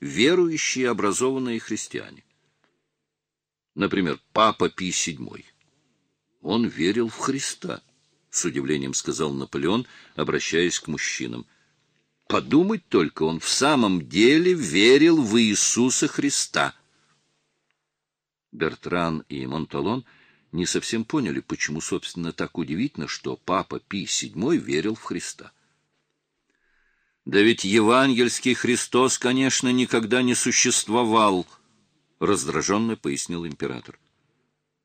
верующие образованные христиане. Например, Папа Пий VII. Он верил в Христа, с удивлением сказал Наполеон, обращаясь к мужчинам. Подумать только, он в самом деле верил в Иисуса Христа. Бертран и Монталон не совсем поняли, почему, собственно, так удивительно, что папа Пий VII верил в Христа. Да ведь евангельский Христос, конечно, никогда не существовал, раздраженно пояснил император.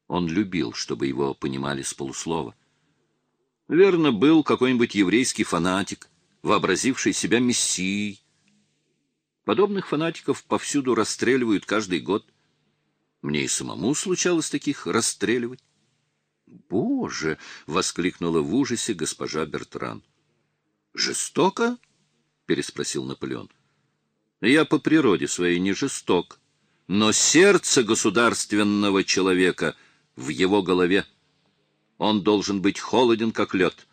Он любил, чтобы его понимали с полуслова. Верно, был какой-нибудь еврейский фанатик, вообразивший себя мессией. Подобных фанатиков повсюду расстреливают каждый год. Мне и самому случалось таких расстреливать. «Боже!» — воскликнула в ужасе госпожа Бертран. «Жестоко?» — переспросил Наполеон. «Я по природе своей не жесток, но сердце государственного человека в его голове. Он должен быть холоден, как лед».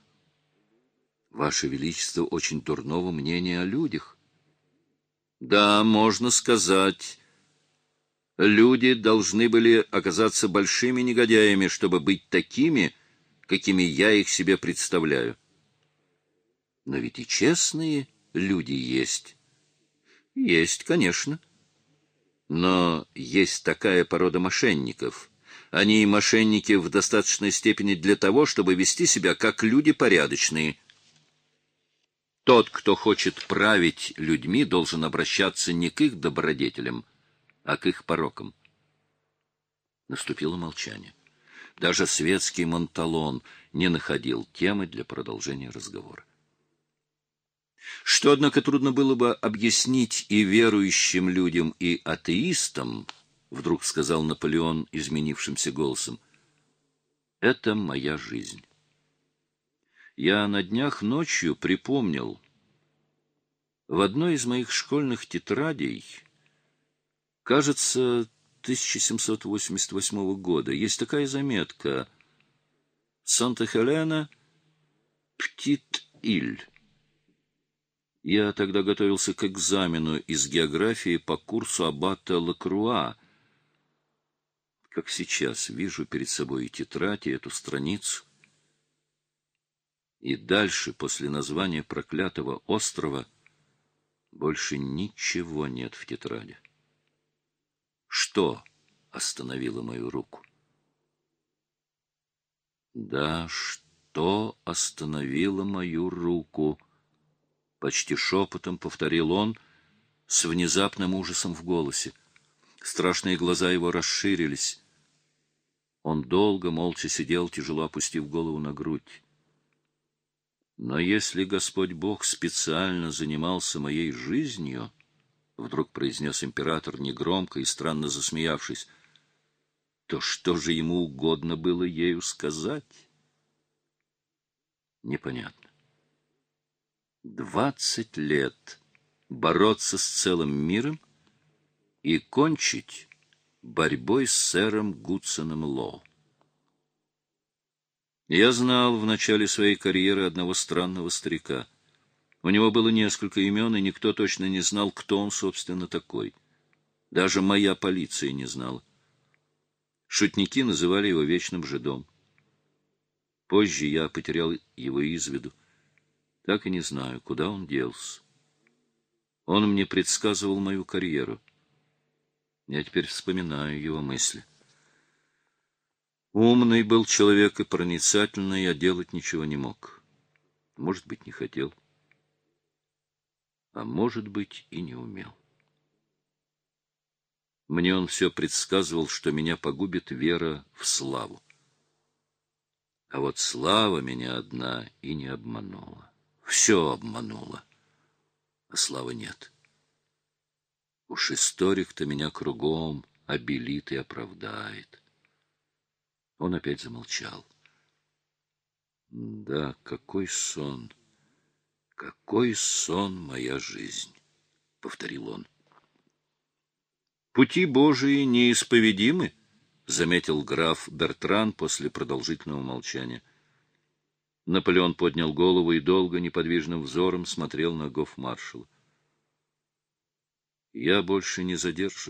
Ваше Величество очень дурного мнения о людях. Да, можно сказать. Люди должны были оказаться большими негодяями, чтобы быть такими, какими я их себе представляю. Но ведь и честные люди есть. Есть, конечно. Но есть такая порода мошенников. Они мошенники в достаточной степени для того, чтобы вести себя как люди порядочные — тот, кто хочет править людьми, должен обращаться не к их добродетелям, а к их порокам. Наступило молчание. Даже светский Монталон не находил темы для продолжения разговора. Что, однако, трудно было бы объяснить и верующим людям, и атеистам, вдруг сказал Наполеон изменившимся голосом, это моя жизнь. Я на днях ночью припомнил. В одной из моих школьных тетрадей, кажется, 1788 года, есть такая заметка «Санта-Хелена, Птит-Иль». Я тогда готовился к экзамену из географии по курсу аббата Лакруа. Как сейчас вижу перед собой и тетрадь, и эту страницу. И дальше, после названия проклятого острова, больше ничего нет в тетради. Что остановило мою руку? Да, что остановило мою руку? Почти шепотом повторил он с внезапным ужасом в голосе. Страшные глаза его расширились. Он долго молча сидел, тяжело опустив голову на грудь. Но если Господь Бог специально занимался моей жизнью, вдруг произнес император негромко и странно засмеявшись, то что же ему угодно было ею сказать? Непонятно. Двадцать лет бороться с целым миром и кончить борьбой с сэром Гудсоном Лоу. Я знал в начале своей карьеры одного странного старика. У него было несколько имен, и никто точно не знал, кто он, собственно, такой. Даже моя полиция не знала. Шутники называли его вечным жидом. Позже я потерял его из виду. Так и не знаю, куда он делся. Он мне предсказывал мою карьеру. Я теперь вспоминаю его мысли. Умный был человек и проницательный, а делать ничего не мог. Может быть, не хотел. А может быть, и не умел. Мне он все предсказывал, что меня погубит вера в славу. А вот слава меня одна и не обманула. Все обманула, а славы нет. Уж историк-то меня кругом обелит и оправдает. Он опять замолчал. Да, какой сон! Какой сон моя жизнь! — повторил он. Пути Божии неисповедимы, — заметил граф Бертран после продолжительного молчания. Наполеон поднял голову и долго неподвижным взором смотрел на гофмаршала. Я больше не задерживаю.